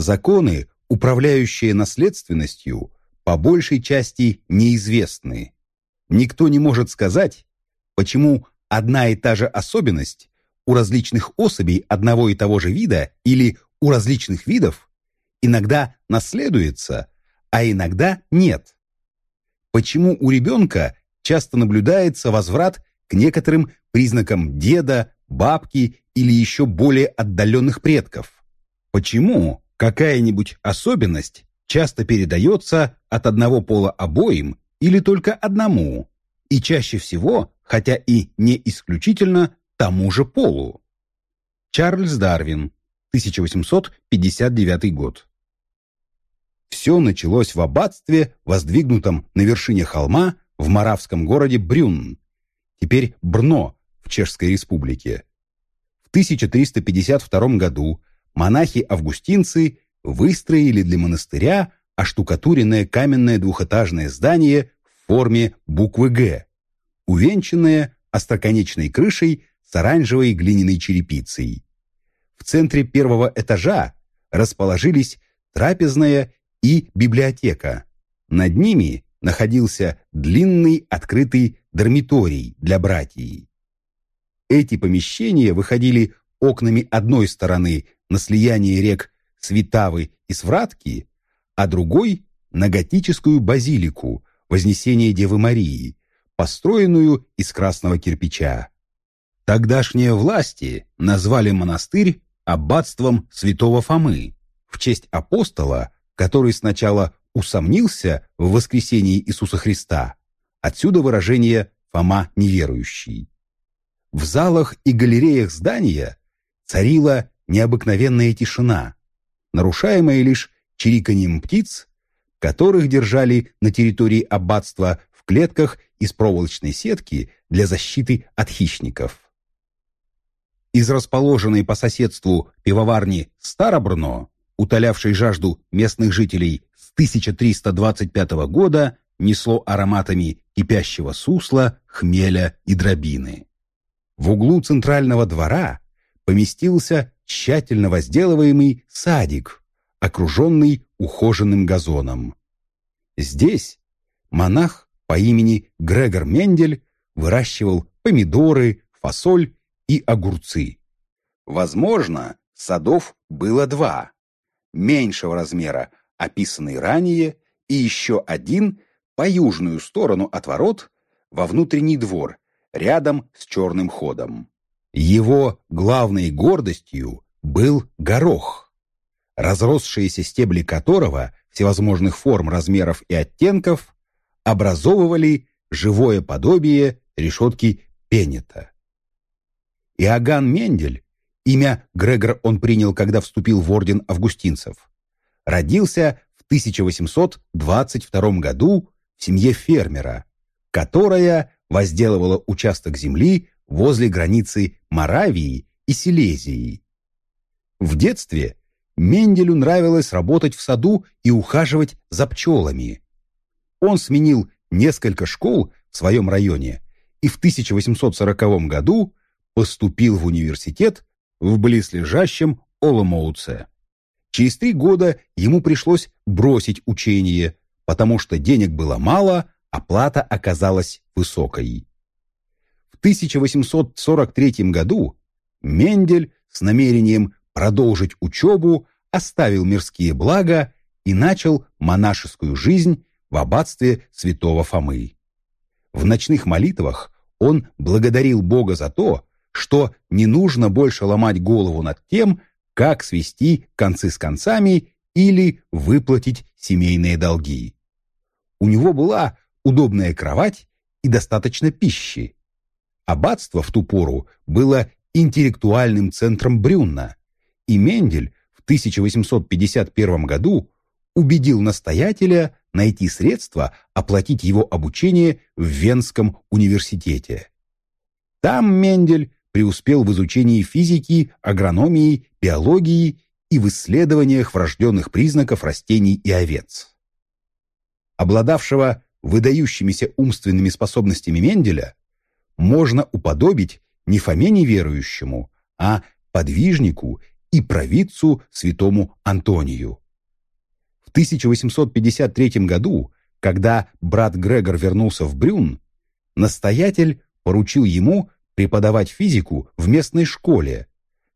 законы, управляющие наследственностью, по большей части неизвестны. Никто не может сказать, почему одна и та же особенность у различных особей одного и того же вида или у различных видов иногда наследуется, а иногда нет. Почему у ребенка часто наблюдается возврат к некоторым признакам деда, бабки или еще более отдаленных предков? Почему какая-нибудь особенность часто передается от одного пола обоим или только одному, и чаще всего, хотя и не исключительно, тому же полу? Чарльз Дарвин, 1859 год. Все началось в аббатстве, воздвигнутом на вершине холма в маравском городе Брюн, теперь Брно в Чешской республике. В 1352 году монахи-августинцы выстроили для монастыря оштукатуренное каменное двухэтажное здание в форме буквы «Г», увенчанное остроконечной крышей с оранжевой глиняной черепицей. В центре первого этажа расположились трапезная и библиотека. Над ними находился длинный открытый дармиторий для братьев. Эти помещения выходили окнами одной стороны на слияние рек Свитавы и Свратки, а другой – на готическую базилику Вознесения Девы Марии, построенную из красного кирпича. Тогдашние власти назвали монастырь аббатством святого Фомы в честь апостола, который сначала усомнился в воскресении Иисуса Христа. Отсюда выражение «Фома неверующий». В залах и галереях здания царила необыкновенная тишина, нарушаемая лишь чириканьем птиц, которых держали на территории аббатства в клетках из проволочной сетки для защиты от хищников. Из расположенной по соседству пивоварни Старобрно утолявшей жажду местных жителей с 1325 года, несло ароматами кипящего сусла, хмеля и дробины. В углу центрального двора поместился тщательно возделываемый садик, окруженный ухоженным газоном. Здесь монах по имени Грегор Мендель выращивал помидоры, фасоль и огурцы. Возможно, садов было два меньшего размера, описанный ранее, и еще один по южную сторону от ворот во внутренний двор, рядом с черным ходом. Его главной гордостью был горох, разросшиеся стебли которого всевозможных форм, размеров и оттенков образовывали живое подобие решетки пенета. Иоганн Мендель Имя Грегор он принял, когда вступил в орден августинцев. Родился в 1822 году в семье фермера, которая возделывала участок земли возле границы Моравии и Силезии. В детстве Менделю нравилось работать в саду и ухаживать за пчелами. Он сменил несколько школ в своем районе и в 1840 году поступил в университет в близлежащем Оломоуце. Через три года ему пришлось бросить учение, потому что денег было мало, а плата оказалась высокой. В 1843 году Мендель с намерением продолжить учебу оставил мирские блага и начал монашескую жизнь в аббатстве святого Фомы. В ночных молитвах он благодарил Бога за то, что не нужно больше ломать голову над тем, как свести концы с концами или выплатить семейные долги. У него была удобная кровать и достаточно пищи. Аббатство в ту пору было интеллектуальным центром Брюнна, и Мендель в 1851 году убедил настоятеля найти средства оплатить его обучение в Венском университете. Там Мендель преуспел в изучении физики, агрономии, биологии и в исследованиях врожденных признаков растений и овец. Обладавшего выдающимися умственными способностями Менделя можно уподобить не Фоме неверующему, а подвижнику и провидцу святому Антонию. В 1853 году, когда брат Грегор вернулся в Брюн, настоятель поручил ему преподавать физику в местной школе,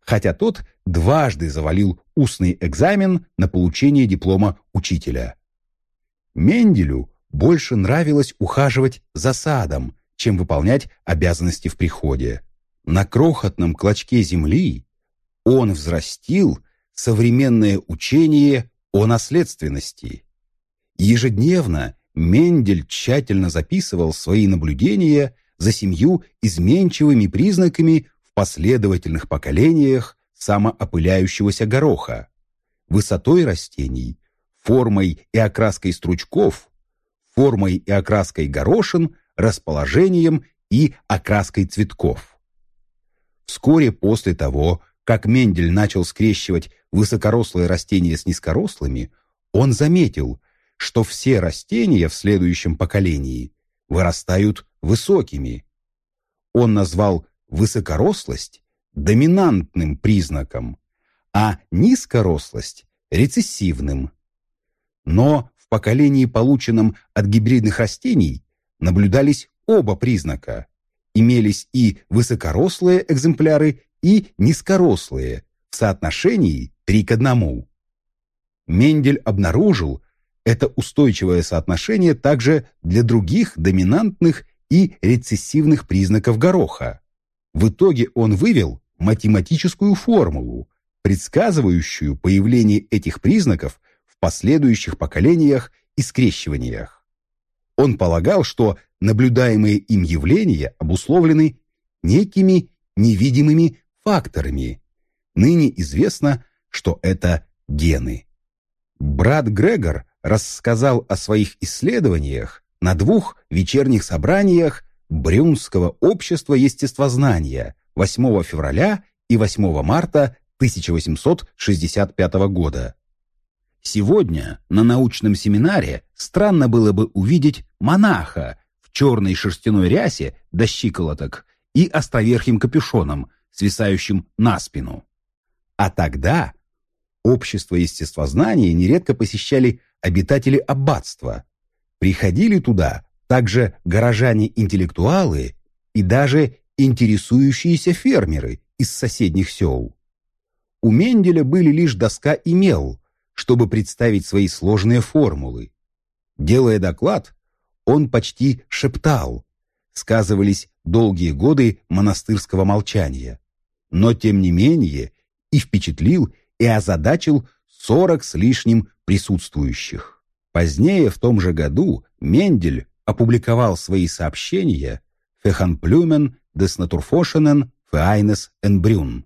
хотя тот дважды завалил устный экзамен на получение диплома учителя. Менделю больше нравилось ухаживать за садом, чем выполнять обязанности в приходе. На крохотном клочке земли он взрастил современное учение о наследственности. Ежедневно Мендель тщательно записывал свои наблюдения за семью изменчивыми признаками в последовательных поколениях самоопыляющегося гороха, высотой растений, формой и окраской стручков, формой и окраской горошин, расположением и окраской цветков. Вскоре после того, как Мендель начал скрещивать высокорослые растения с низкорослыми, он заметил, что все растения в следующем поколении вырастают высокими. Он назвал высокорослость доминантным признаком, а низкорослость – рецессивным. Но в поколении, полученном от гибридных растений, наблюдались оба признака. Имелись и высокорослые экземпляры, и низкорослые в соотношении 3 к 1. Мендель обнаружил это устойчивое соотношение также для других доминантных и рецессивных признаков гороха. В итоге он вывел математическую формулу, предсказывающую появление этих признаков в последующих поколениях и скрещиваниях. Он полагал, что наблюдаемые им явления обусловлены некими невидимыми факторами. Ныне известно, что это гены. Брат Грегор рассказал о своих исследованиях на двух вечерних собраниях Брюнского общества естествознания 8 февраля и 8 марта 1865 года. Сегодня на научном семинаре странно было бы увидеть монаха в черной шерстяной рясе до щиколоток и островерхим капюшоном, свисающим на спину. А тогда общество естествознания нередко посещали обитатели аббатства. Приходили туда также горожане-интеллектуалы и даже интересующиеся фермеры из соседних сел. У Менделя были лишь доска и мел, чтобы представить свои сложные формулы. Делая доклад, он почти шептал. Сказывались долгие годы монастырского молчания. Но, тем не менее, и впечатлил, и озадачил сорок с лишним присутствующих. Позднее, в том же году, Мендель опубликовал свои сообщения «Феханплюмен des Naturforschenen Vereines Enbrun»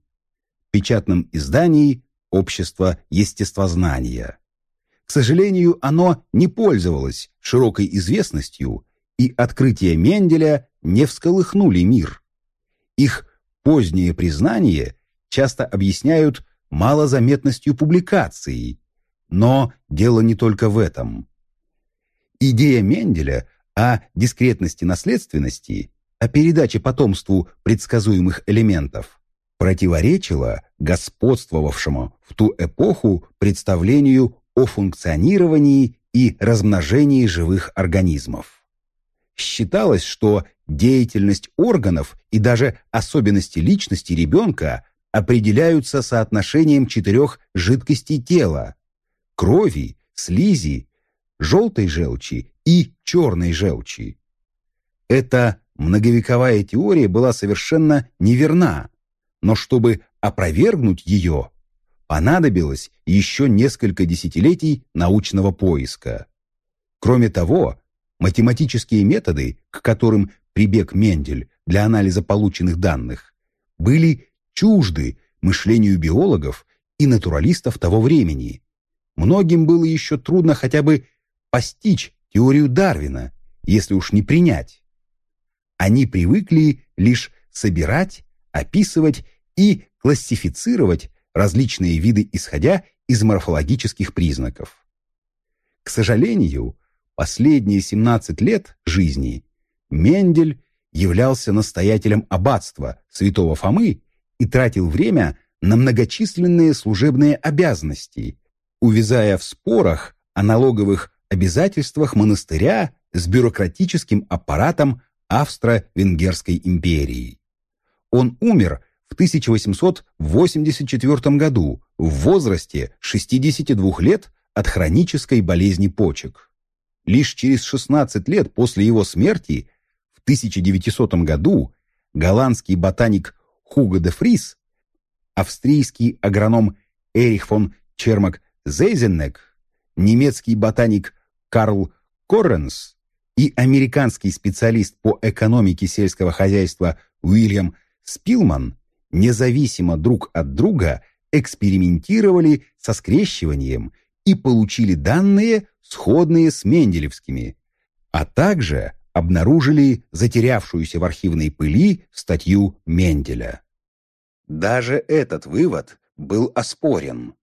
в печатном издании Общество естествознания. К сожалению, оно не пользовалось широкой известностью, и открытия Менделя не всколыхнули мир. Их позднее признание часто объясняют малозаметностью публикаций, но дело не только в этом. Идея Менделя о дискретности наследственности, о передаче потомству предсказуемых элементов, противоречило господствовавшему в ту эпоху представлению о функционировании и размножении живых организмов. Считалось, что деятельность органов и даже особенности личности ребенка определяются соотношением четырех жидкостей тела – крови, слизи, желтой желчи и черной желчи. Эта многовековая теория была совершенно неверна, но чтобы опровергнуть ее, понадобилось еще несколько десятилетий научного поиска. Кроме того, математические методы, к которым прибег Мендель для анализа полученных данных, были чужды мышлению биологов и натуралистов того времени. Многим было еще трудно хотя бы постичь теорию Дарвина, если уж не принять. Они привыкли лишь собирать описывать и классифицировать различные виды, исходя из морфологических признаков. К сожалению, последние 17 лет жизни Мендель являлся настоятелем аббатства святого Фомы и тратил время на многочисленные служебные обязанности, увязая в спорах о налоговых обязательствах монастыря с бюрократическим аппаратом Австро-Венгерской империи. Он умер в 1884 году в возрасте 62 лет от хронической болезни почек. Лишь через 16 лет после его смерти, в 1900 году, голландский ботаник Хуго де Фрис, австрийский агроном Эрих фон Чермак Зейзеннек, немецкий ботаник Карл Корренс и американский специалист по экономике сельского хозяйства Уильям Спилман независимо друг от друга экспериментировали со скрещиванием и получили данные, сходные с менделевскими, а также обнаружили затерявшуюся в архивной пыли статью Менделя. Даже этот вывод был оспорен.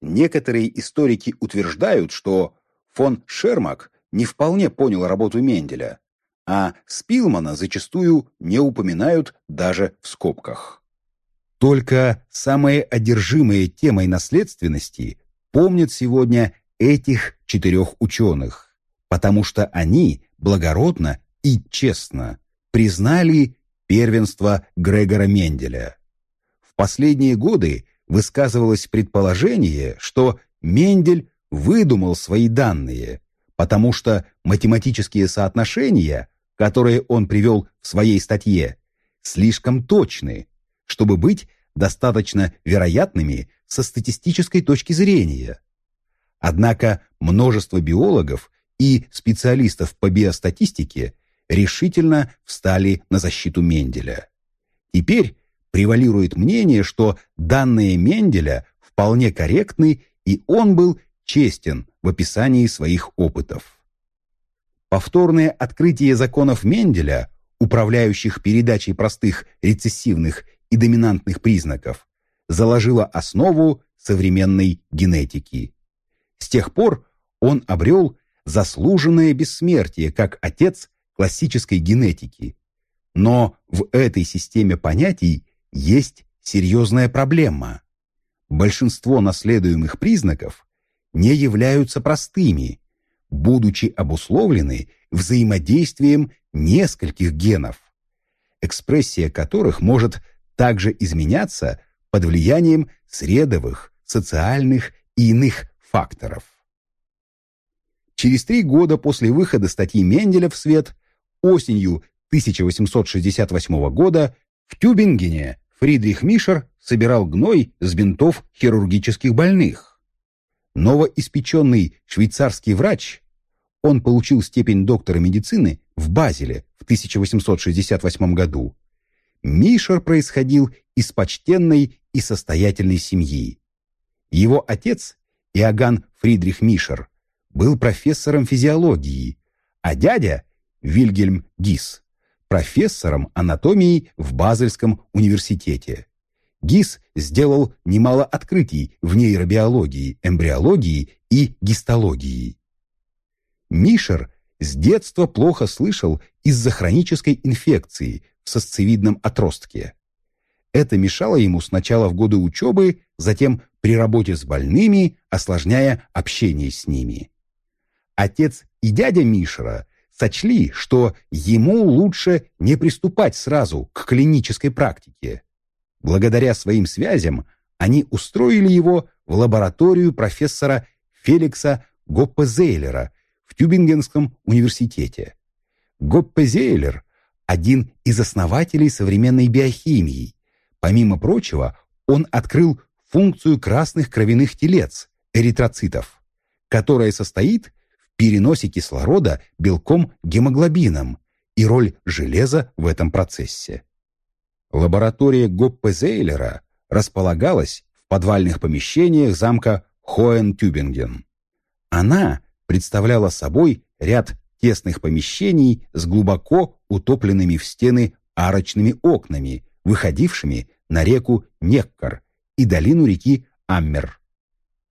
Некоторые историки утверждают, что фон Шермак не вполне понял работу Менделя, а Спилмана зачастую не упоминают даже в скобках. Только самые одержимые темой наследственности помнят сегодня этих четырех ученых, потому что они благородно и честно признали первенство Грегора Менделя. В последние годы высказывалось предположение, что Мендель выдумал свои данные, потому что математические соотношения, которые он привел в своей статье, слишком точны, чтобы быть достаточно вероятными со статистической точки зрения. Однако множество биологов и специалистов по биостатистике решительно встали на защиту Менделя. Теперь превалирует мнение, что данные Менделя вполне корректны, и он был честен в описании своих опытов. Повторное открытие законов Менделя, управляющих передачей простых рецессивных и доминантных признаков, заложило основу современной генетики. С тех пор он обрел заслуженное бессмертие как отец классической генетики. Но в этой системе понятий есть серьезная проблема. Большинство наследуемых признаков не являются простыми, будучи обусловлены взаимодействием нескольких генов, экспрессия которых может также изменяться под влиянием средовых, социальных и иных факторов. Через три года после выхода статьи Менделя в свет, осенью 1868 года, в Тюбингене Фридрих Мишер собирал гной с бинтов хирургических больных. Новоиспеченный швейцарский врач, он получил степень доктора медицины в Базеле в 1868 году, Мишер происходил из почтенной и состоятельной семьи. Его отец, Иоганн Фридрих Мишер, был профессором физиологии, а дядя, Вильгельм Гис, профессором анатомии в Базельском университете. Гис сделал немало открытий в нейробиологии, эмбриологии и гистологии. Мишер с детства плохо слышал из-за хронической инфекции в сосцевидном отростке. Это мешало ему сначала в годы учебы, затем при работе с больными, осложняя общение с ними. Отец и дядя Мишера сочли, что ему лучше не приступать сразу к клинической практике. Благодаря своим связям они устроили его в лабораторию профессора Феликса Гоппе-Зейлера Тюбингенском университете. Гоппе-Зейлер – один из основателей современной биохимии. Помимо прочего, он открыл функцию красных кровяных телец, эритроцитов, которая состоит в переносе кислорода белком гемоглобином и роль железа в этом процессе. Лаборатория Гоппе-Зейлера располагалась в подвальных помещениях замка Хоен-Тюбинген. Она представляла собой ряд тесных помещений с глубоко утопленными в стены арочными окнами, выходившими на реку Неккар и долину реки Аммер.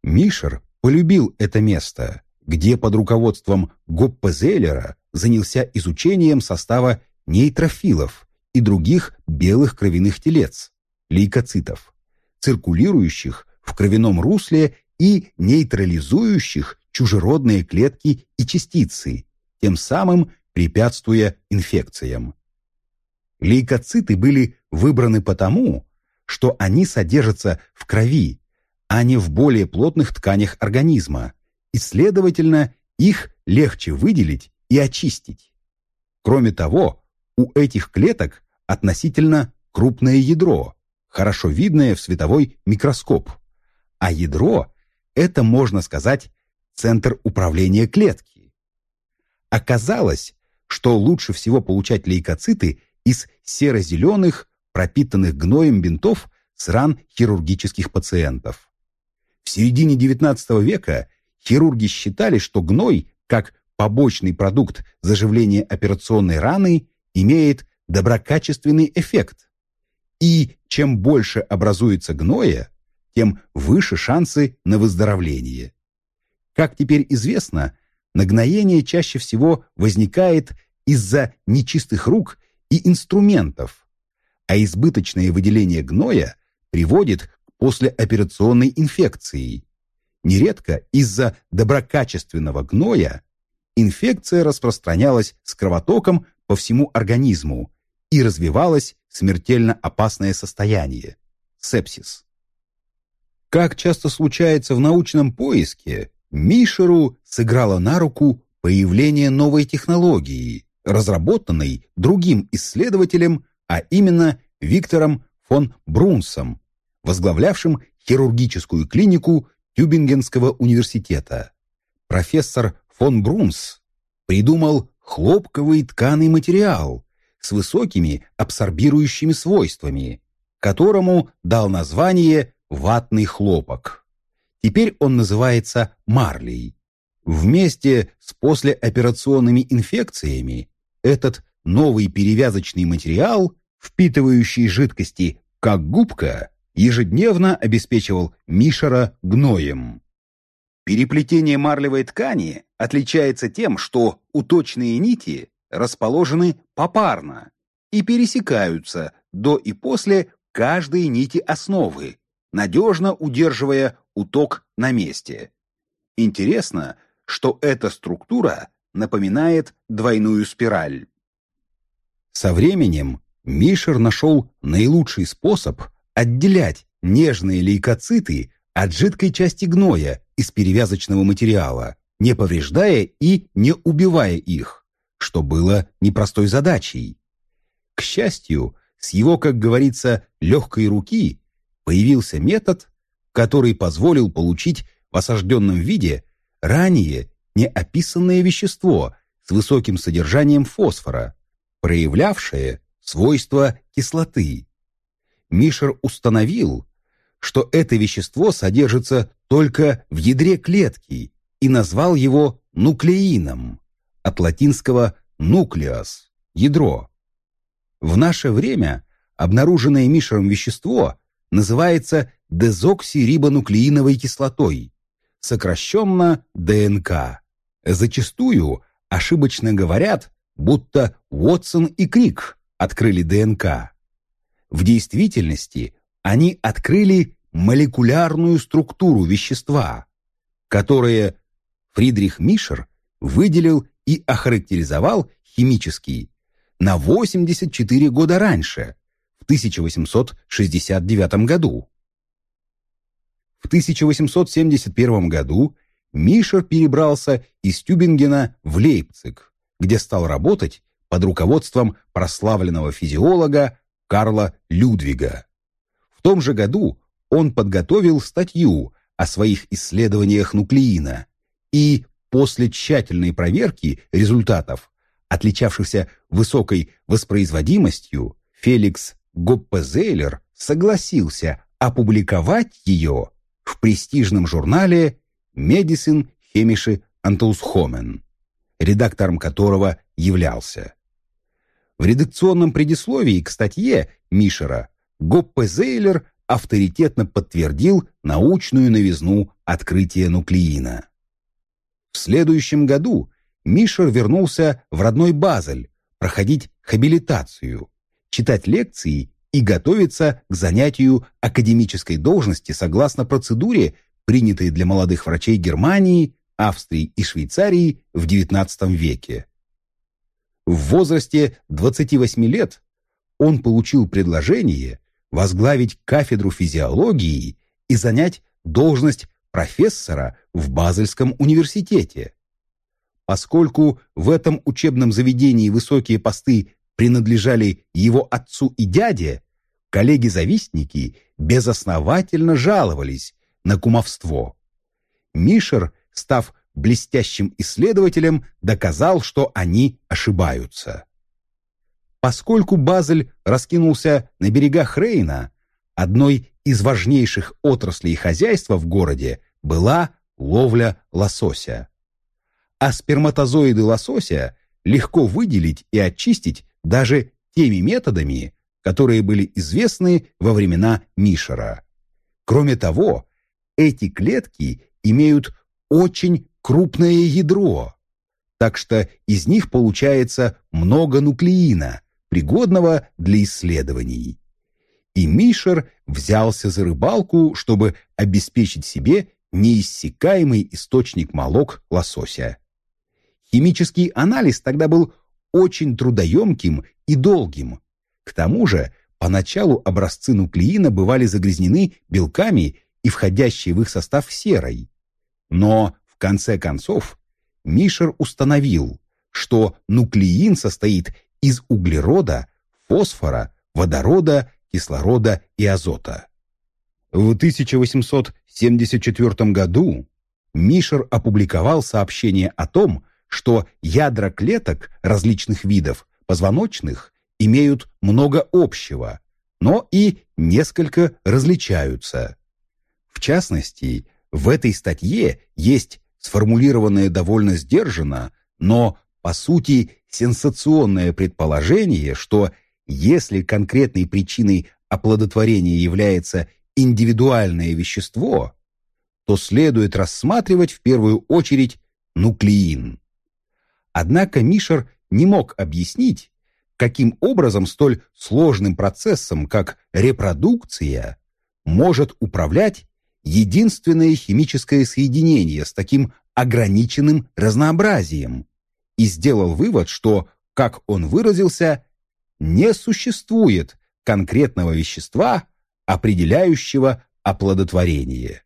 Мишер полюбил это место, где под руководством Гоппе Зеллера занялся изучением состава нейтрофилов и других белых кровяных телец, лейкоцитов, циркулирующих в кровяном русле и нейтрализующих чужеродные клетки и частицы, тем самым препятствуя инфекциям. Лейкоциты были выбраны потому, что они содержатся в крови, а не в более плотных тканях организма, и, следовательно, их легче выделить и очистить. Кроме того, у этих клеток относительно крупное ядро, хорошо видное в световой микроскоп, а ядро – это, можно сказать, центр управления клетки. Оказалось, что лучше всего получать лейкоциты из серо-зеленых, пропитанных гноем бинтов с ран хирургических пациентов. В середине XIX века хирурги считали, что гной, как побочный продукт заживления операционной раны, имеет доброкачественный эффект. И чем больше образуется гноя, тем выше шансы на выздоровление. Как теперь известно, нагноение чаще всего возникает из-за нечистых рук и инструментов, а избыточное выделение гноя приводит к послеоперационной инфекции. Нередко из-за доброкачественного гноя инфекция распространялась с кровотоком по всему организму и развивалось смертельно опасное состояние – сепсис. Как часто случается в научном поиске, Мишеру сыграло на руку появление новой технологии, разработанной другим исследователем, а именно Виктором фон Брунсом, возглавлявшим хирургическую клинику Тюбингенского университета. Профессор фон Брунс придумал хлопковый тканый материал с высокими абсорбирующими свойствами, которому дал название ватный хлопок. Теперь он называется марлей. Вместе с послеоперационными инфекциями этот новый перевязочный материал, впитывающий жидкости как губка, ежедневно обеспечивал Мишера гноем. Переплетение марлевой ткани отличается тем, что уточные нити расположены попарно и пересекаются до и после каждой нити основы, надежно удерживая уток на месте. Интересно, что эта структура напоминает двойную спираль. Со временем Мишер нашел наилучший способ отделять нежные лейкоциты от жидкой части гноя из перевязочного материала, не повреждая и не убивая их, что было непростой задачей. К счастью, с его, как говорится, легкой руки появился метод, который позволил получить в осажденном виде ранее неописанное вещество с высоким содержанием фосфора, проявлявшее свойства кислоты. Мишер установил, что это вещество содержится только в ядре клетки и назвал его нуклеином, от латинского «nucleus» – ядро. В наше время обнаруженное Мишером вещество называется дезоксирибонуклеиновой кислотой, сокращенно ДНК. Зачастую ошибочно говорят, будто Уотсон и Крик открыли ДНК. В действительности они открыли молекулярную структуру вещества, которое Фридрих Мишер выделил и охарактеризовал химически на 84 года раньше, 1869 году. В 1871 году Мишер перебрался из Тюбингена в Лейпциг, где стал работать под руководством прославленного физиолога Карла Людвига. В том же году он подготовил статью о своих исследованиях нуклеина и после тщательной проверки результатов, отличавшихся высокой воспроизводимостью, Феликс Гоппезейлер согласился опубликовать ее в престижном журнале Medicine Chemische Антаусхомен, редактором которого являлся. В редакционном предисловии к статье Мишера Гоппе Зейлер авторитетно подтвердил научную новизну открытия нуклеина. В следующем году Мишер вернулся в родной Базель проходить хабилитацию, читать лекции и готовится к занятию академической должности согласно процедуре, принятой для молодых врачей Германии, Австрии и Швейцарии в XIX веке. В возрасте 28 лет он получил предложение возглавить кафедру физиологии и занять должность профессора в Базельском университете. Поскольку в этом учебном заведении высокие посты принадлежали его отцу и дяде, коллеги-завистники безосновательно жаловались на кумовство. Мишер, став блестящим исследователем, доказал, что они ошибаются. Поскольку Базель раскинулся на берегах Рейна, одной из важнейших отраслей хозяйства в городе была ловля лосося. А сперматозоиды лосося легко выделить и очистить даже теми методами, которые были известны во времена Мишера. Кроме того, эти клетки имеют очень крупное ядро, так что из них получается много нуклеина, пригодного для исследований. И Мишер взялся за рыбалку, чтобы обеспечить себе неиссякаемый источник молок лосося. Химический анализ тогда был очень трудоемким и долгим. К тому же, поначалу образцы нуклеина бывали загрязнены белками и входящей в их состав серой. Но, в конце концов, Мишер установил, что нуклеин состоит из углерода, фосфора, водорода, кислорода и азота. В 1874 году Мишер опубликовал сообщение о том, что ядра клеток различных видов позвоночных имеют много общего, но и несколько различаются. В частности, в этой статье есть сформулированное довольно сдержанно, но, по сути, сенсационное предположение, что если конкретной причиной оплодотворения является индивидуальное вещество, то следует рассматривать в первую очередь нуклеин. Однако Мишер не мог объяснить, каким образом столь сложным процессом, как репродукция, может управлять единственное химическое соединение с таким ограниченным разнообразием, и сделал вывод, что, как он выразился, не существует конкретного вещества, определяющего оплодотворение.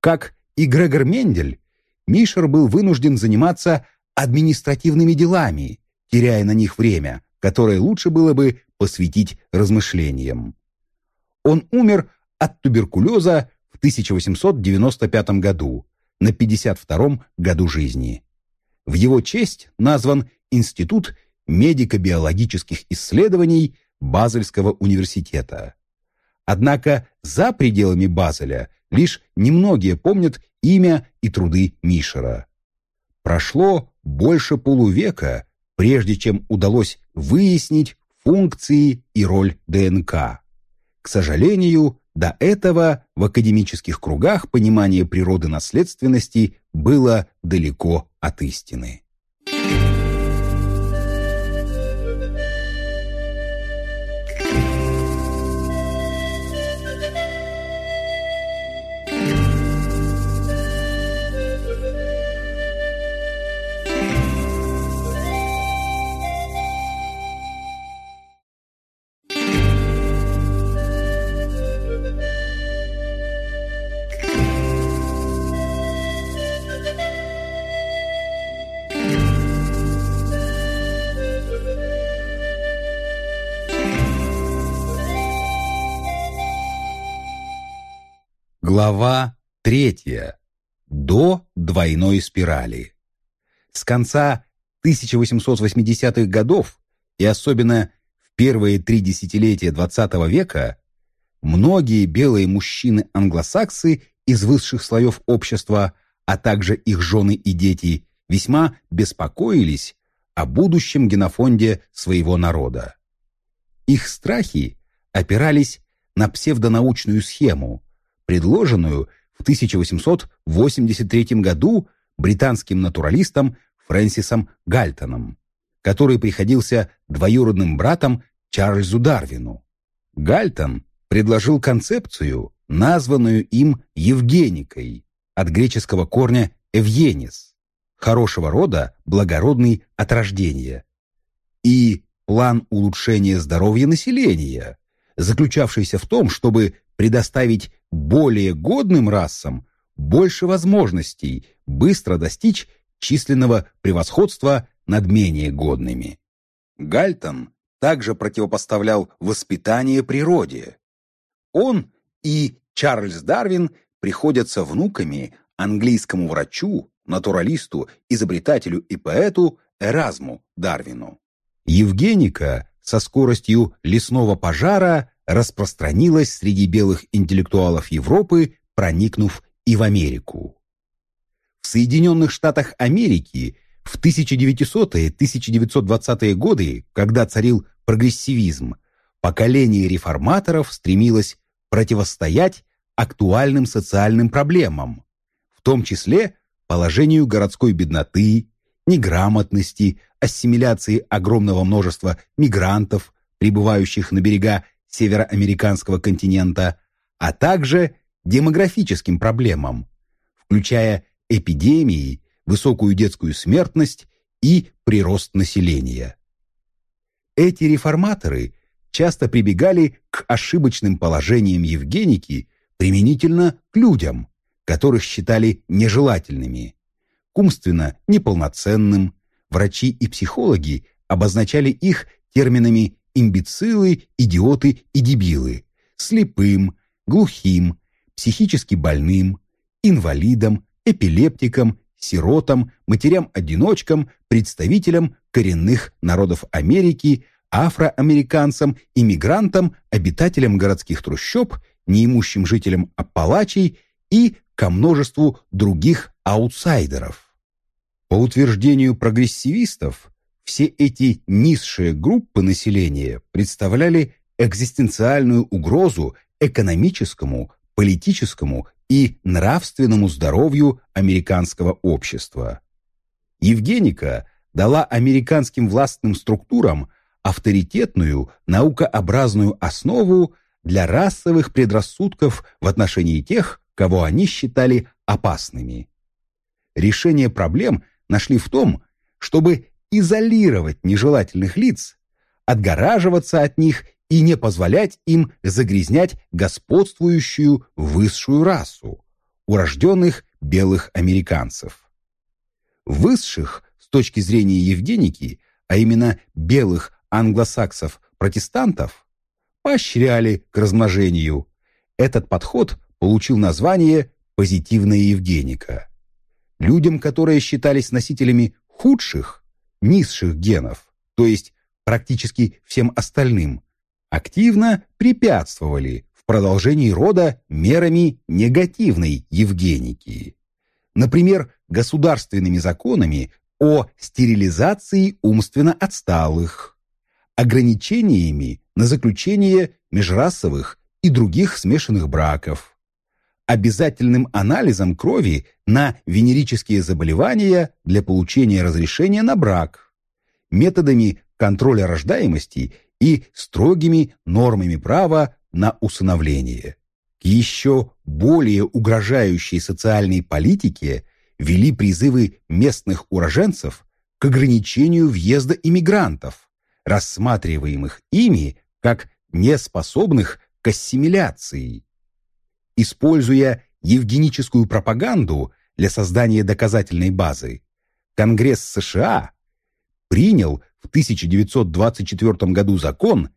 Как и Грегор Мендель, Мишер был вынужден заниматься административными делами, теряя на них время, которое лучше было бы посвятить размышлениям. Он умер от туберкулеза в 1895 году, на 52-м году жизни. В его честь назван Институт медико-биологических исследований Базельского университета. Однако за пределами Базеля лишь немногие помнят имя и труды Мишера. Прошло больше полувека, прежде чем удалось выяснить функции и роль ДНК. К сожалению, до этого в академических кругах понимание природы наследственности было далеко от истины. Глава третья. До двойной спирали. С конца 1880-х годов и особенно в первые три десятилетия XX века многие белые мужчины-англосаксы из высших слоев общества, а также их жены и дети, весьма беспокоились о будущем генофонде своего народа. Их страхи опирались на псевдонаучную схему – предложенную в 1883 году британским натуралистом Фрэнсисом Гальтоном, который приходился двоюродным братом Чарльзу Дарвину. Гальтон предложил концепцию, названную им Евгеникой, от греческого корня «евгенис», хорошего рода, благородный от рождения, и план улучшения здоровья населения, заключавшийся в том, чтобы предоставить более годным расам больше возможностей быстро достичь численного превосходства над менее годными. Гальтон также противопоставлял воспитание природе. Он и Чарльз Дарвин приходятся внуками английскому врачу, натуралисту, изобретателю и поэту Эразму Дарвину. Евгеника со скоростью лесного пожара распространилась среди белых интеллектуалов Европы, проникнув и в Америку. В Соединенных Штатах Америки в 1900-1920-е годы, когда царил прогрессивизм, поколение реформаторов стремилось противостоять актуальным социальным проблемам, в том числе положению городской бедноты, неграмотности, ассимиляции огромного множества мигрантов, прибывающих на берега североамериканского континента, а также демографическим проблемам, включая эпидемии, высокую детскую смертность и прирост населения. Эти реформаторы часто прибегали к ошибочным положениям Евгеники применительно к людям, которых считали нежелательными, к умственно неполноценным, врачи и психологи обозначали их терминами имбецилы, идиоты и дебилы, слепым, глухим, психически больным, инвалидам, эпилептикам, сиротам, матерям-одиночкам, представителям коренных народов Америки, афроамериканцам, иммигрантам, обитателям городских трущоб, неимущим жителям Аппалачей и ко множеству других аутсайдеров. По утверждению прогрессивистов, все эти низшие группы населения представляли экзистенциальную угрозу экономическому, политическому и нравственному здоровью американского общества. Евгеника дала американским властным структурам авторитетную наукообразную основу для расовых предрассудков в отношении тех, кого они считали опасными. Решение проблем нашли в том, чтобы изолировать нежелательных лиц, отгораживаться от них и не позволять им загрязнять господствующую высшую расу, урожденных белых американцев. Высших, с точки зрения Евгеники, а именно белых англосаксов-протестантов, поощряли к размножению. Этот подход получил название «позитивная Евгеника». Людям, которые считались носителями худших, низших генов, то есть практически всем остальным, активно препятствовали в продолжении рода мерами негативной Евгеники. Например, государственными законами о стерилизации умственно отсталых, ограничениями на заключение межрасовых и других смешанных браков, обязательным анализом крови на венерические заболевания для получения разрешения на брак, методами контроля рождаемости и строгими нормами права на усыновление. К еще более угрожающей социальной политике вели призывы местных уроженцев к ограничению въезда иммигрантов, рассматриваемых ими как неспособных к ассимиляции. Используя евгеническую пропаганду для создания доказательной базы, Конгресс США принял в 1924 году закон,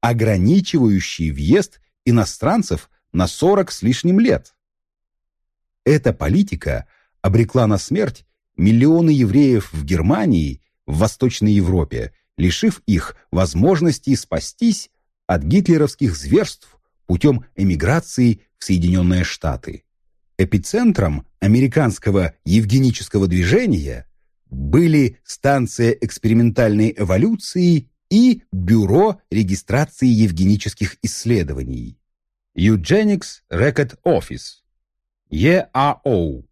ограничивающий въезд иностранцев на 40 с лишним лет. Эта политика обрекла на смерть миллионы евреев в Германии, в Восточной Европе, лишив их возможности спастись от гитлеровских зверств путем эмиграции Соединенные Штаты. Эпицентром американского евгенического движения были станция экспериментальной эволюции и Бюро регистрации евгенических исследований. Eugenics Record Office, EAO,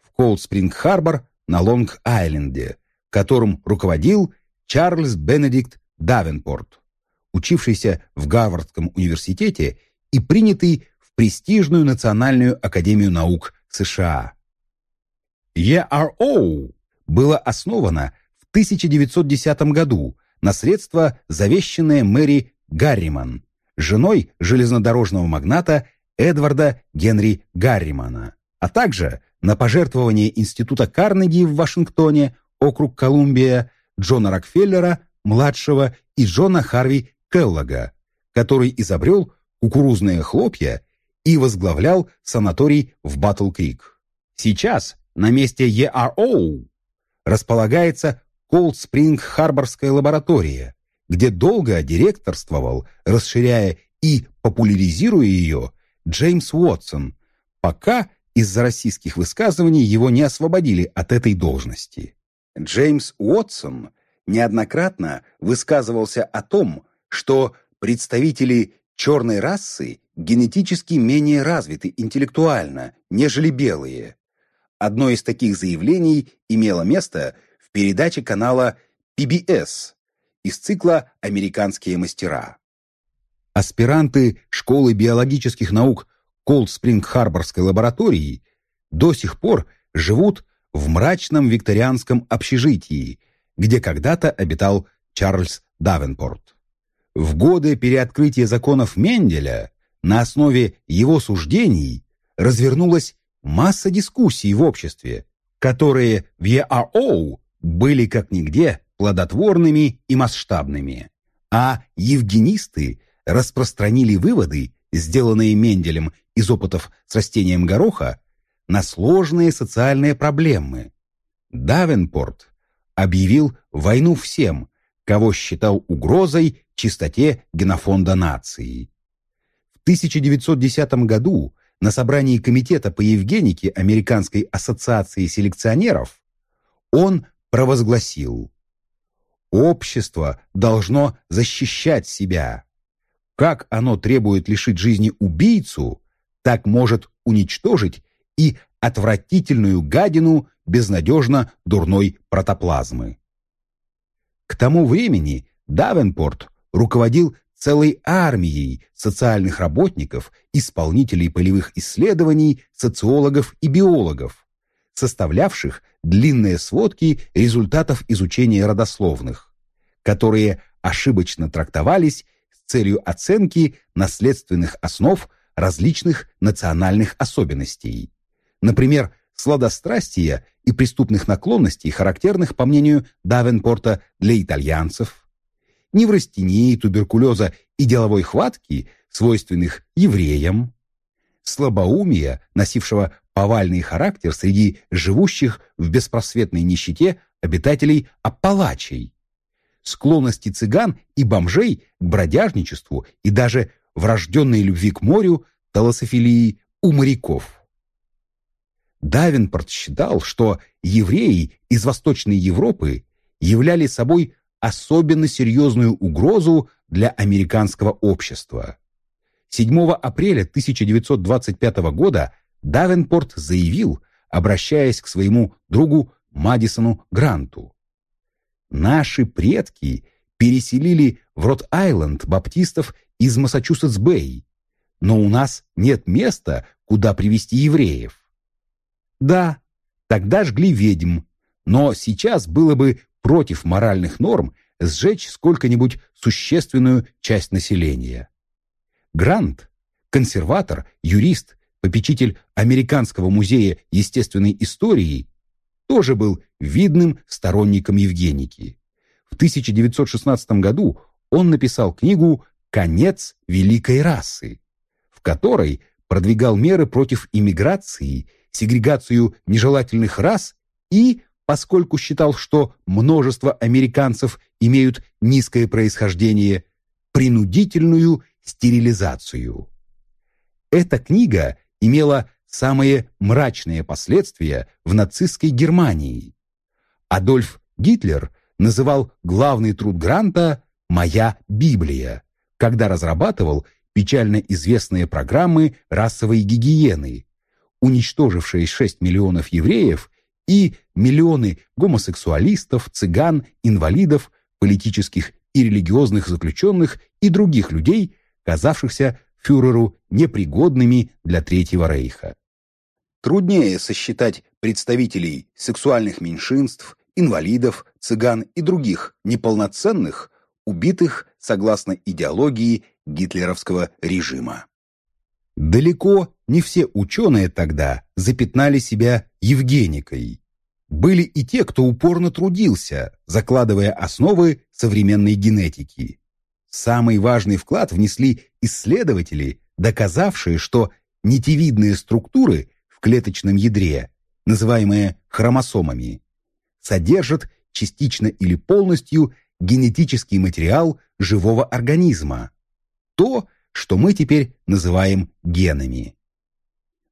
в Колд-Спринг-Харбор на Лонг-Айленде, которым руководил Чарльз Бенедикт Давенпорт, учившийся в Гарвардском университете и принятый престижную Национальную академию наук США. ERO было основано в 1910 году на средства, завещанные Мэри Гарриман, женой железнодорожного магната Эдварда Генри Гарримана, а также на пожертвование Института Карнеги в Вашингтоне, округ Колумбия, Джона Рокфеллера, младшего, и Джона Харви Келлога, который изобрел кукурузные хлопья и возглавлял санаторий в Батл-Крик. Сейчас на месте ERO располагается Колд-Спринг-Харборская лаборатория, где долго директорствовал, расширяя и популяризируя ее, Джеймс Уотсон, пока из-за российских высказываний его не освободили от этой должности. Джеймс Уотсон неоднократно высказывался о том, что представители черной расы генетически менее развиты интеллектуально, нежели белые. Одно из таких заявлений имело место в передаче канала PBS из цикла «Американские мастера». Аспиранты школы биологических наук Колд-Спринг-Харборской лаборатории до сих пор живут в мрачном викторианском общежитии, где когда-то обитал Чарльз Давенпорт. В годы переоткрытия законов Менделя на основе его суждений развернулась масса дискуссий в обществе, которые в ЕАО были как нигде плодотворными и масштабными, а евгенисты распространили выводы, сделанные Менделем из опытов с растением гороха, на сложные социальные проблемы. Давенпорт объявил войну всем, кого считал угрозой чистоте генофонда нации. В 1910 году на собрании Комитета по Евгенике Американской ассоциации селекционеров он провозгласил «Общество должно защищать себя. Как оно требует лишить жизни убийцу, так может уничтожить и отвратительную гадину безнадежно дурной протоплазмы». К тому времени Давенпорт руководил целой армией социальных работников, исполнителей полевых исследований, социологов и биологов, составлявших длинные сводки результатов изучения родословных, которые ошибочно трактовались с целью оценки наследственных основ различных национальных особенностей. Например, сладострастия и преступных наклонностей, характерных, по мнению Давенпорта, для итальянцев, неврастении, туберкулеза и деловой хватки, свойственных евреям, слабоумия, носившего повальный характер среди живущих в беспросветной нищете обитателей Аппалачей, склонности цыган и бомжей к бродяжничеству и даже врожденной любви к морю, талософилии у моряков. Давинпорт считал, что евреи из Восточной Европы являли собой особенно серьезную угрозу для американского общества. 7 апреля 1925 года Давенпорт заявил, обращаясь к своему другу Мадисону Гранту. «Наши предки переселили в Рот-Айленд баптистов из Массачусетс-Бэй, но у нас нет места, куда привести евреев. Да, тогда жгли ведьм, но сейчас было бы против моральных норм сжечь сколько-нибудь существенную часть населения. Грант, консерватор, юрист, попечитель Американского музея естественной истории, тоже был видным сторонником Евгеники. В 1916 году он написал книгу «Конец великой расы», в которой продвигал меры против иммиграции, сегрегацию нежелательных рас и поскольку считал, что множество американцев имеют низкое происхождение, принудительную стерилизацию. Эта книга имела самые мрачные последствия в нацистской Германии. Адольф Гитлер называл главный труд Гранта «Моя Библия», когда разрабатывал печально известные программы расовой гигиены, уничтожившие 6 миллионов евреев и миллионы гомосексуалистов, цыган, инвалидов, политических и религиозных заключенных и других людей, казавшихся фюреру непригодными для Третьего Рейха. Труднее сосчитать представителей сексуальных меньшинств, инвалидов, цыган и других неполноценных, убитых согласно идеологии гитлеровского режима. Далеко не все ученые тогда запятнали себя Евгеникой. Были и те, кто упорно трудился, закладывая основы современной генетики. Самый важный вклад внесли исследователи, доказавшие, что нитевидные структуры в клеточном ядре, называемые хромосомами, содержат частично или полностью генетический материал живого организма, то, что мы теперь называем генами.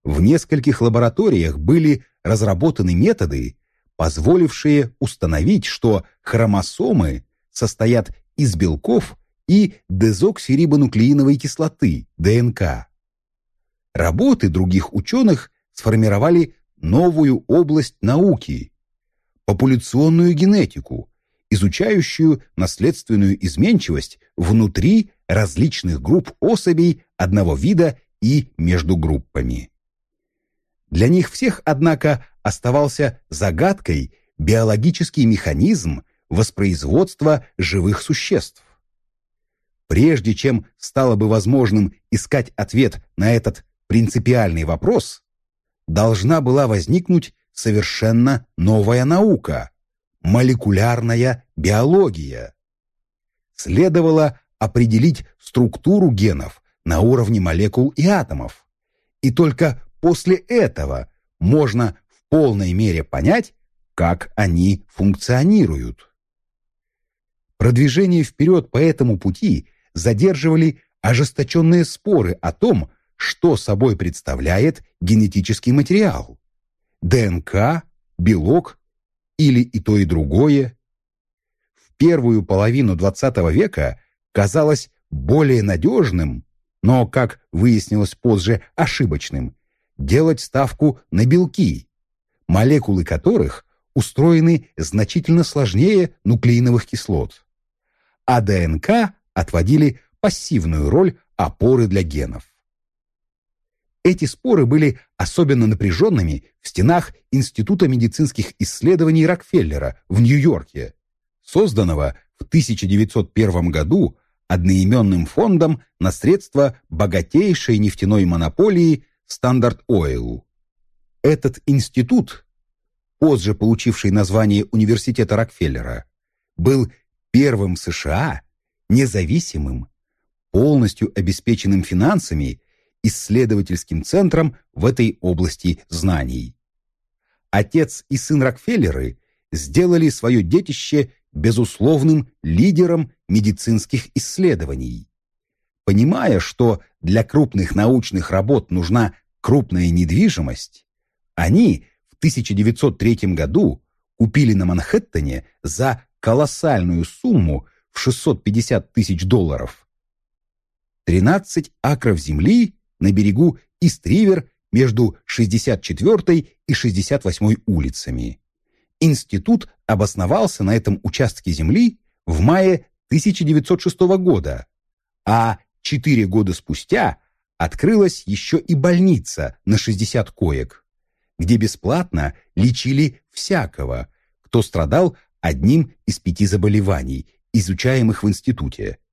В нескольких лабораториях были разработаны методы, позволившие установить, что хромосомы состоят из белков и дезоксирибонуклеиновой кислоты, ДНК. Работы других ученых сформировали новую область науки – популяционную генетику, изучающую наследственную изменчивость внутри различных групп особей одного вида и между группами. Для них всех, однако, оставался загадкой биологический механизм воспроизводства живых существ. Прежде чем стало бы возможным искать ответ на этот принципиальный вопрос, должна была возникнуть совершенно новая наука – молекулярная биология. Следовало определить структуру генов на уровне молекул и атомов. И только после этого можно в полной мере понять, как они функционируют. Продвижение вперед по этому пути задерживали ожесточенные споры о том, что собой представляет генетический материал. ДНК, белок или и то, и другое. В первую половину XX века казалось более надежным, но, как выяснилось позже, ошибочным, делать ставку на белки, молекулы которых устроены значительно сложнее нуклеиновых кислот. А ДНК отводили пассивную роль опоры для генов. Эти споры были особенно напряженными в стенах Института медицинских исследований Рокфеллера в Нью-Йорке, созданного в 1901 году одноименным фондом на средства богатейшей нефтяной монополии Standard Oil. Этот институт, позже получивший название Университета Рокфеллера, был первым в США независимым, полностью обеспеченным финансами исследовательским центром в этой области знаний. Отец и сын Рокфеллеры сделали свое детище безусловным лидером медицинских исследований. Понимая, что для крупных научных работ нужна крупная недвижимость, они в 1903 году купили на Манхэттене за колоссальную сумму в 650 тысяч долларов 13 акров земли на берегу Ист-Ривер между 64 и 68 улицами. Институт обосновался на этом участке земли в мае 1906 года, а четыре года спустя открылась еще и больница на 60 коек, где бесплатно лечили всякого, кто страдал одним из пяти заболеваний, изучаемых в институте –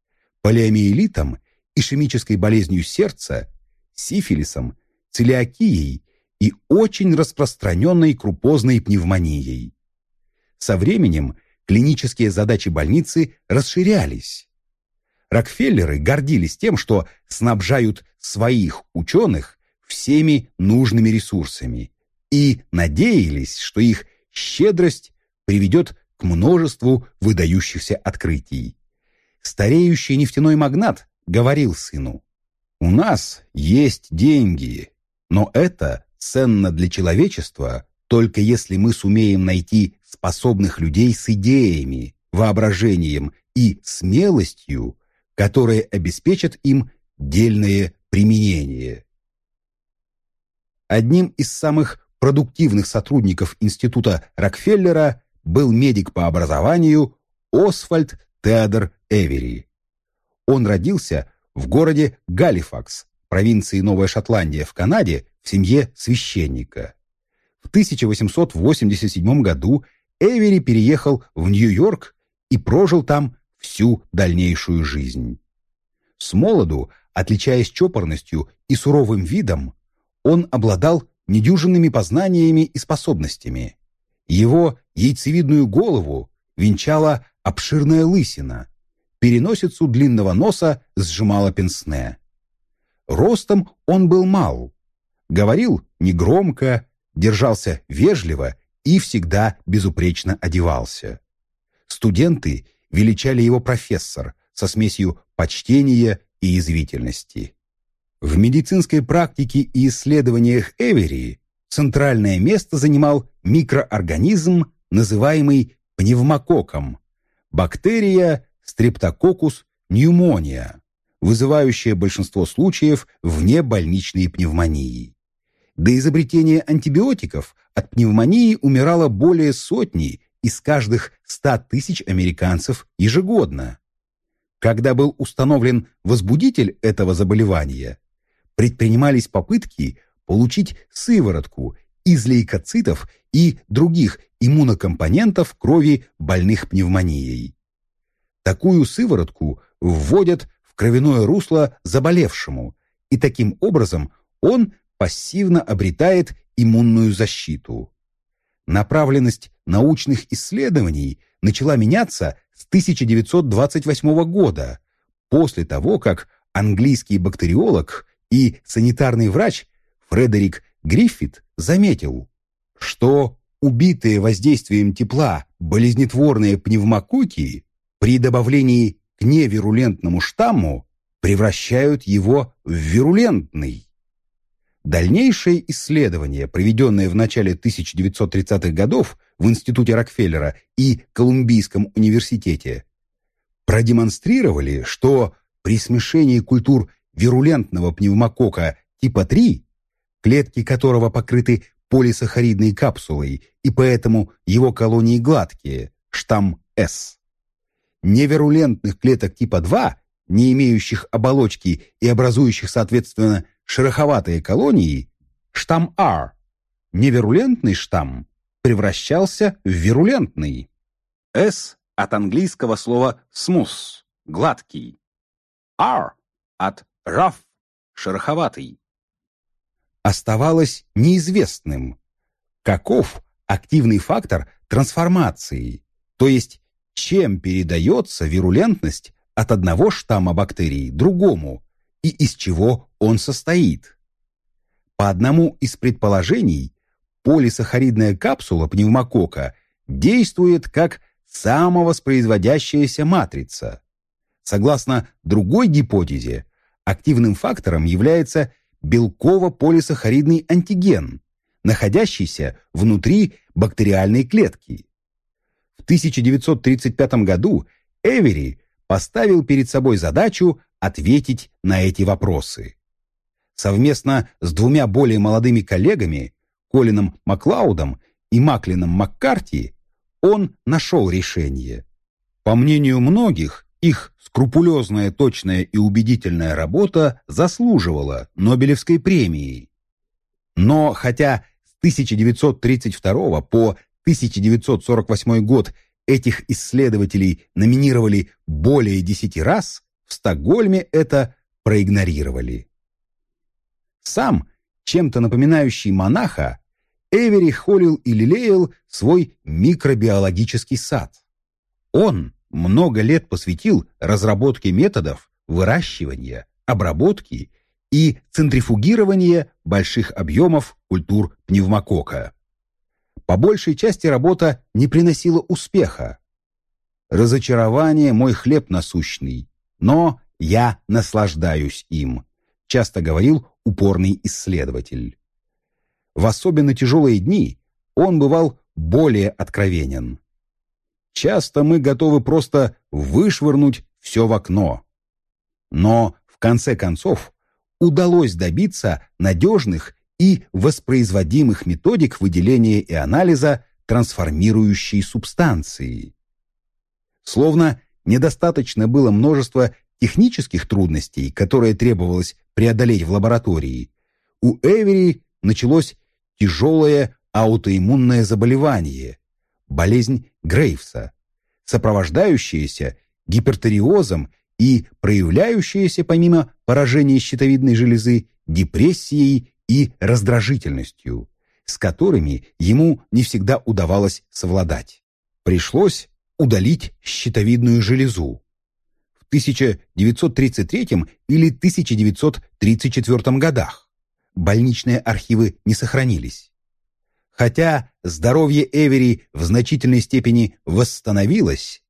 полиомиелитом, ишемической болезнью сердца, сифилисом, целиакией и очень распространенной крупозной пневмонией. Со временем клинические задачи больницы расширялись. Рокфеллеры гордились тем, что снабжают своих ученых всеми нужными ресурсами и надеялись, что их щедрость приведет к множеству выдающихся открытий. Стареющий нефтяной магнат говорил сыну, «У нас есть деньги, но это ценно для человечества только если мы сумеем найти способных людей с идеями, воображением и смелостью, которые обеспечат им дельное применение. Одним из самых продуктивных сотрудников Института Рокфеллера был медик по образованию Освальд Теодор Эвери. Он родился в городе Галифакс, провинции Новая Шотландия в Канаде, в семье священника. В 1887 году Эвери переехал в Нью-Йорк и прожил там всю дальнейшую жизнь. С молоду, отличаясь чопорностью и суровым видом, он обладал недюжинными познаниями и способностями. Его яйцевидную голову венчала обширная лысина, переносицу длинного носа сжимала пенсне. Ростом он был мал, говорил негромко, держался вежливо и всегда безупречно одевался. Студенты величали его профессор со смесью почтения и язвительности. В медицинской практике и исследованиях Эвери центральное место занимал микроорганизм, называемый пневмококком, бактерия стрептококус пневмония, вызывающая большинство случаев внебольничной пневмонии. До изобретения антибиотиков от пневмонии умирало более сотни из каждых 100 тысяч американцев ежегодно. Когда был установлен возбудитель этого заболевания, предпринимались попытки получить сыворотку из лейкоцитов и других иммунокомпонентов крови больных пневмонией. Такую сыворотку вводят в кровяное русло заболевшему, и таким образом он пассивно обретает иммунную защиту. Направленность научных исследований начала меняться с 1928 года, после того, как английский бактериолог и санитарный врач Фредерик Гриффит заметил, что убитые воздействием тепла болезнетворные пневмококи при добавлении к невирулентному штамму превращают его в вирулентный. Дальнейшие исследования, проведенные в начале 1930-х годов в Институте Рокфеллера и Колумбийском университете, продемонстрировали, что при смешении культур вирулентного пневмокока типа 3, клетки которого покрыты полисахаридной капсулой, и поэтому его колонии гладкие, штамм S. Невирулентных клеток типа 2, не имеющих оболочки и образующих, соответственно, шероховатые колонии, штамм R. Невирулентный штамм превращался в вирулентный. S от английского слова smooth – гладкий. R от rough – шероховатый. Оставалось неизвестным, каков активный фактор трансформации, то есть чем передается вирулентность от одного штамма бактерий другому и из чего он состоит. По одному из предположений, полисахаридная капсула пневмокока действует как самовоспроизводящаяся матрица. Согласно другой гипотезе, активным фактором является белково-полисахаридный антиген, находящийся внутри бактериальной клетки. В 1935 году Эвери поставил перед собой задачу ответить на эти вопросы. Совместно с двумя более молодыми коллегами, Колином Маклаудом и Маклином Маккарти, он нашел решение. По мнению многих, их скрупулезная, точная и убедительная работа заслуживала Нобелевской премии. Но хотя с 1932 по 1948 год этих исследователей номинировали более десяти раз, в Стокгольме это проигнорировали. Сам, чем-то напоминающий монаха, Эвери холил и лелеял свой микробиологический сад. Он много лет посвятил разработке методов выращивания, обработки и центрифугирования больших объемов культур пневмокока. По большей части работа не приносила успеха. «Разочарование – мой хлеб насущный, но я наслаждаюсь им», часто говорил упорный исследователь. В особенно тяжелые дни он бывал более откровенен. Часто мы готовы просто вышвырнуть все в окно. Но, в конце концов, удалось добиться надежных и воспроизводимых методик выделения и анализа трансформирующей субстанции. Словно недостаточно было множества технических трудностей, которые требовалось преодолеть в лаборатории, у Эвери началось тяжелое аутоиммунное заболевание, болезнь Грейвса, сопровождающаяся гипертариозом и проявляющаяся помимо поражения щитовидной железы депрессией и раздражительностью, с которыми ему не всегда удавалось совладать. Пришлось удалить щитовидную железу. В 1933 или 1934 годах больничные архивы не сохранились. Хотя здоровье Эвери в значительной степени восстановилось,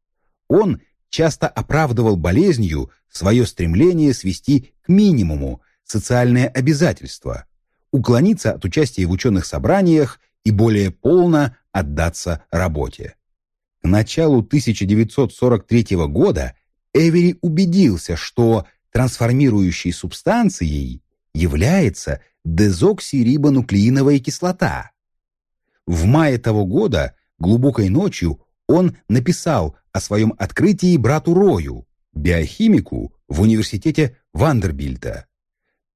он часто оправдывал болезнью свое стремление свести к минимуму социальные обязательства, уклониться от участия в ученых собраниях и более полно отдаться работе. К началу 1943 года Эвери убедился, что трансформирующей субстанцией является дезоксирибонуклеиновая кислота. В мае того года, глубокой ночью, он написал о своем открытии брату Рою, биохимику в университете Вандербильта.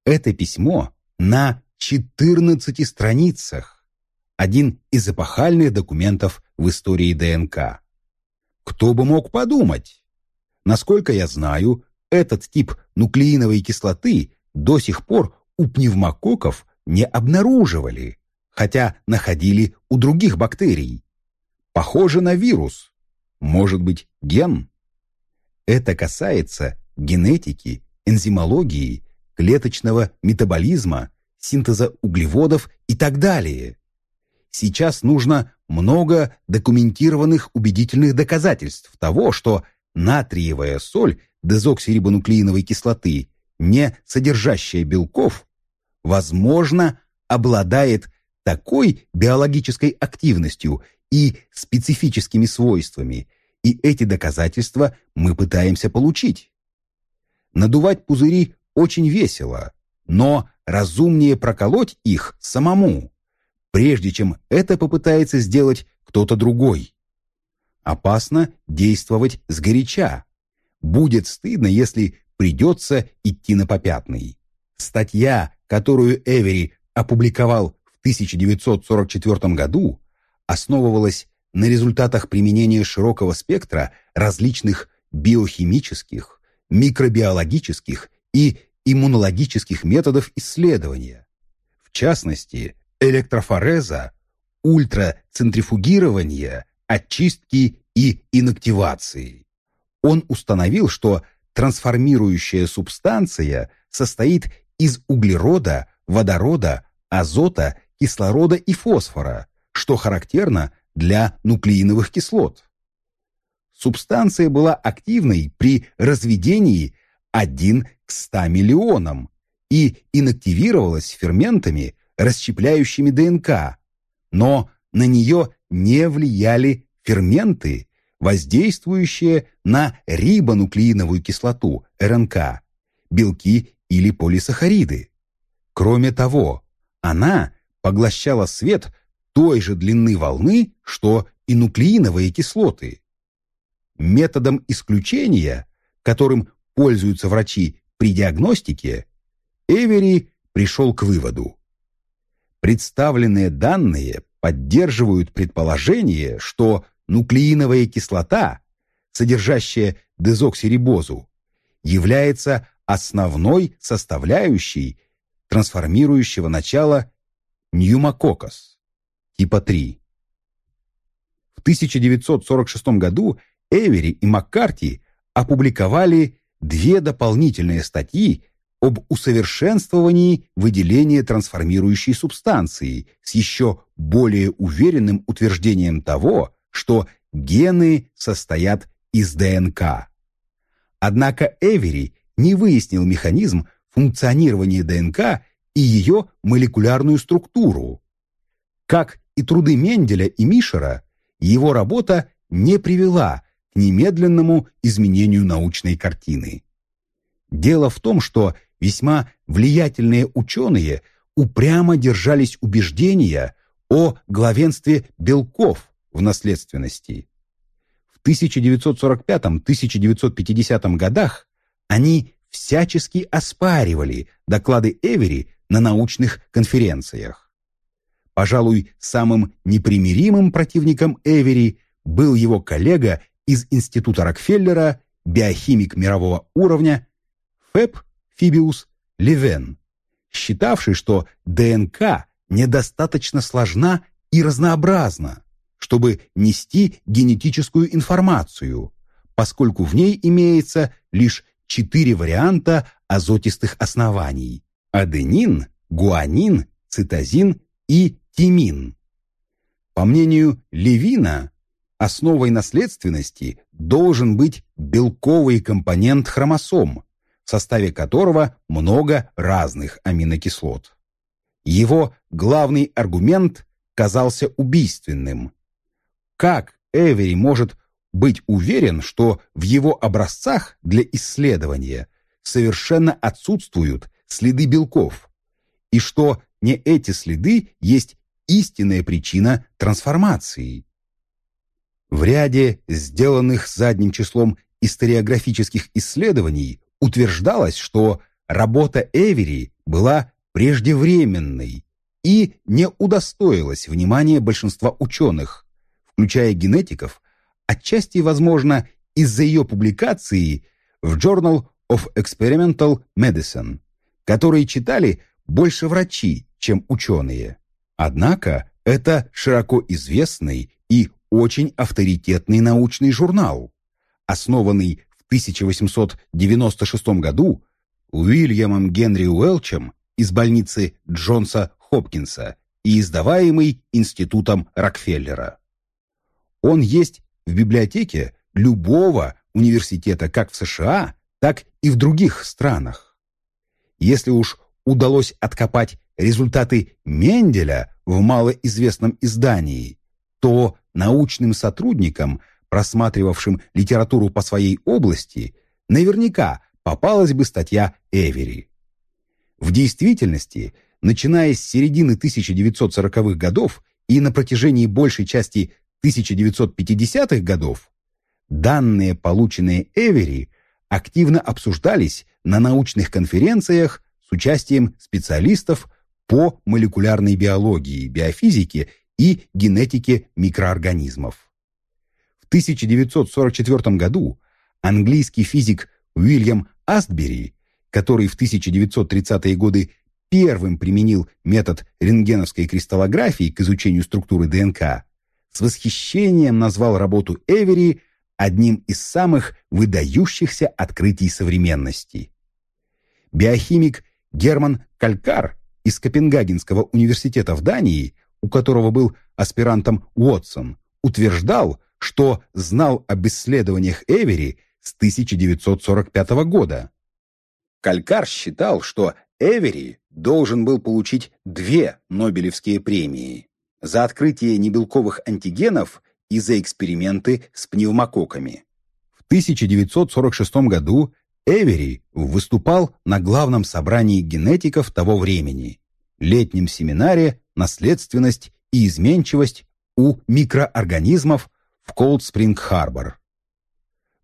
Это письмо на 14 страницах, один из эпохальных документов в истории ДНК. Кто бы мог подумать? Насколько я знаю, этот тип нуклеиновой кислоты до сих пор у пневмококков не обнаруживали, хотя находили у других бактерий. Похоже на вирус. Может быть, ген? Это касается генетики, энзимологии, клеточного метаболизма, синтеза углеводов и так далее. Сейчас нужно много документированных убедительных доказательств того, что натриевая соль дезоксирибонуклеиновой кислоты не содержащая белков, возможно, обладает такой биологической активностью и специфическими свойствами, и эти доказательства мы пытаемся получить. Надувать пузыри очень весело, но разумнее проколоть их самому, прежде чем это попытается сделать кто-то другой. Опасно действовать сгоряча. Будет стыдно, если придется идти на попятный. Статья, которую Эвери опубликовал в 1944 году, основывалась на результатах применения широкого спектра различных биохимических, микробиологических и иммунологических методов исследования. В частности, электрофореза, ультрацентрифугирования, очистки и инактивации. Он установил, что трансформирующая субстанция состоит из углерода, водорода, азота, кислорода и фосфора, что характерно для нуклеиновых кислот. Субстанция была активной при разведении 1 к 100 миллионам и инактивировалась ферментами, расщепляющими ДНК, но на нее не влияли ферменты, воздействующие на рибонуклеиновую кислоту, РНК, белки или полисахариды. Кроме того, она поглощала свет той же длины волны, что и нуклеиновые кислоты. Методом исключения, которым пользуются врачи при диагностике, Эвери пришел к выводу. Представленные данные поддерживают предположение, что нуклеиновая кислота, содержащая дезоксирибозу, является основной составляющей трансформирующего начала ньюмококкос типа 3. В 1946 году Эвери и Маккарти опубликовали две дополнительные статьи об усовершенствовании выделения трансформирующей субстанции с еще более уверенным утверждением того, что гены состоят из ДНК. Однако Эвери не выяснил механизм функционирования ДНК и ее молекулярную структуру. Как и труды Менделя и Мишера, его работа не привела к немедленному изменению научной картины. Дело в том, что весьма влиятельные ученые упрямо держались убеждения о главенстве белков в наследственности. В 1945-1950 годах они всячески оспаривали доклады Эвери на научных конференциях. Пожалуй, самым непримиримым противником Эвери был его коллега из Института Рокфеллера, биохимик мирового уровня Феб Фибиус Левен, считавший, что ДНК недостаточно сложна и разнообразна, чтобы нести генетическую информацию, поскольку в ней имеется лишь четыре варианта азотистых оснований – аденин, гуанин, цитозин и тимин. По мнению Левина, основой наследственности должен быть белковый компонент хромосом, в составе которого много разных аминокислот. Его главный аргумент казался убийственным. Как Эвери может быть уверен, что в его образцах для исследования совершенно отсутствуют следы белков, и что не эти следы есть истинная причина трансформации. В ряде сделанных задним числом историографических исследований утверждалось, что работа Эвери была преждевременной и не удостоилась внимания большинства ученых, включая генетиков, отчасти, возможно, из-за ее публикации в Journal of Experimental Medicine, которые читали больше врачи, чем ученые. Однако это широко известный и очень авторитетный научный журнал, основанный 1896 году Уильямом Генри Уэлчем из больницы Джонса Хопкинса и издаваемый Институтом Рокфеллера. Он есть в библиотеке любого университета как в США, так и в других странах. Если уж удалось откопать результаты Менделя в малоизвестном издании, то научным сотрудникам, просматривавшим литературу по своей области, наверняка попалась бы статья Эвери. В действительности, начиная с середины 1940-х годов и на протяжении большей части 1950-х годов, данные, полученные Эвери, активно обсуждались на научных конференциях с участием специалистов по молекулярной биологии, биофизике и генетике микроорганизмов. В 1944 году английский физик Уильям Астбери, который в 1930-е годы первым применил метод рентгеновской кристаллографии к изучению структуры ДНК, с восхищением назвал работу Эвери одним из самых выдающихся открытий современности. Биохимик Герман Калькар из Копенгагенского университета в Дании, у которого был аспирантом Уотсон, утверждал, что знал об исследованиях Эвери с 1945 года. Калькар считал, что Эвери должен был получить две Нобелевские премии за открытие небелковых антигенов и за эксперименты с пневмококками. В 1946 году Эвери выступал на главном собрании генетиков того времени, летнем семинаре «Наследственность и изменчивость у микроорганизмов» в Колд-Спринг-Харбор.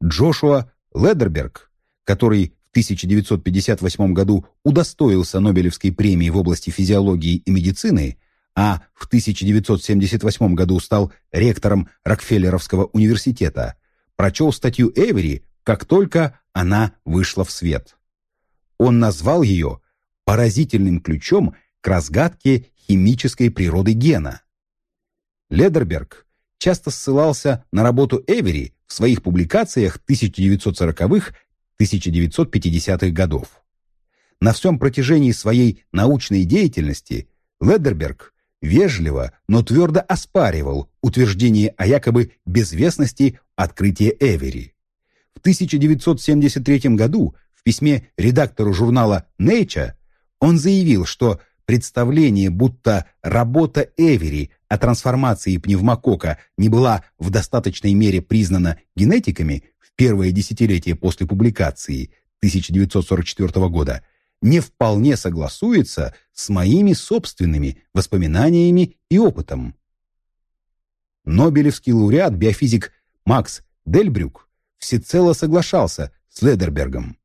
Джошуа Ледерберг, который в 1958 году удостоился Нобелевской премии в области физиологии и медицины, а в 1978 году стал ректором Рокфеллеровского университета, прочел статью Эвери, как только она вышла в свет. Он назвал ее поразительным ключом к разгадке химической природы гена. Ледерберг часто ссылался на работу Эвери в своих публикациях 1940-1950-х годов. На всем протяжении своей научной деятельности Ледерберг вежливо, но твердо оспаривал утверждение о якобы безвестности открытия Эвери. В 1973 году в письме редактору журнала Nature он заявил, что представление, будто работа Эвери о трансформации пневмокока не была в достаточной мере признана генетиками в первое десятилетие после публикации 1944 года, не вполне согласуется с моими собственными воспоминаниями и опытом. Нобелевский лауреат биофизик Макс Дельбрюк всецело соглашался с Ледербергом.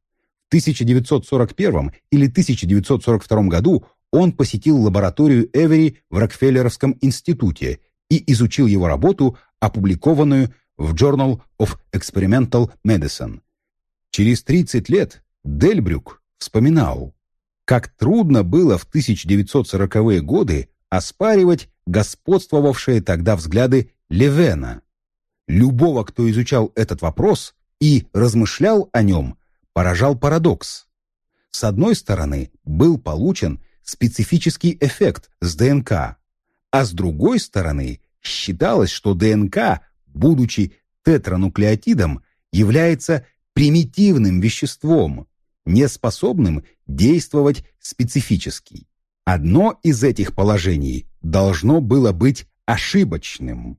В 1941 или 1942 году он посетил лабораторию Эвери в Рокфеллеровском институте и изучил его работу, опубликованную в Journal of Experimental Medicine. Через 30 лет Дельбрюк вспоминал, как трудно было в 1940-е годы оспаривать господствовавшие тогда взгляды Левена. Любого, кто изучал этот вопрос и размышлял о нем, поражал парадокс. С одной стороны, был получен специфический эффект с ДНК, а с другой стороны, считалось, что ДНК, будучи тетрануклеотидом, является примитивным веществом, не способным действовать специфически. Одно из этих положений должно было быть ошибочным.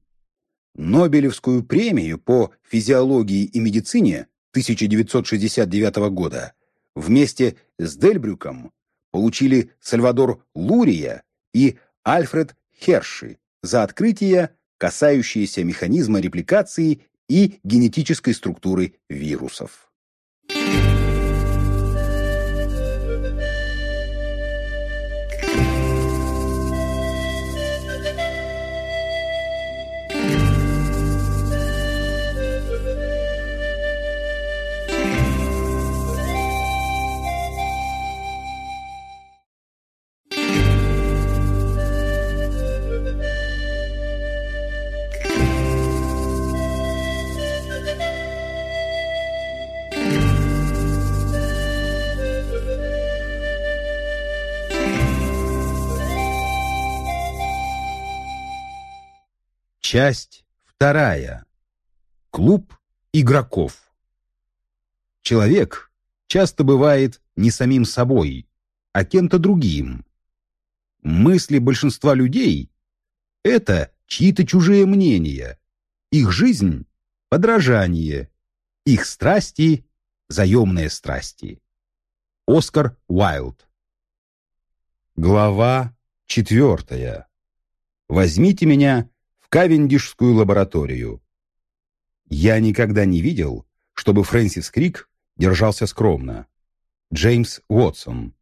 Нобелевскую премию по физиологии и медицине 1969 года вместе с Дельбрюком получили Сальвадор Лурия и Альфред Херши за открытия, касающиеся механизма репликации и генетической структуры вирусов. Часть вторая. Клуб игроков. Человек часто бывает не самим собой, а кем-то другим. Мысли большинства людей — это чьи-то чужие мнения, их жизнь — подражание, их страсти — заемные страсти. Оскар Уайлд. Глава четвертая. Возьмите меня Кавендишскую лабораторию. Я никогда не видел, чтобы Фрэнсис Крик держался скромно. Джеймс Уотсон.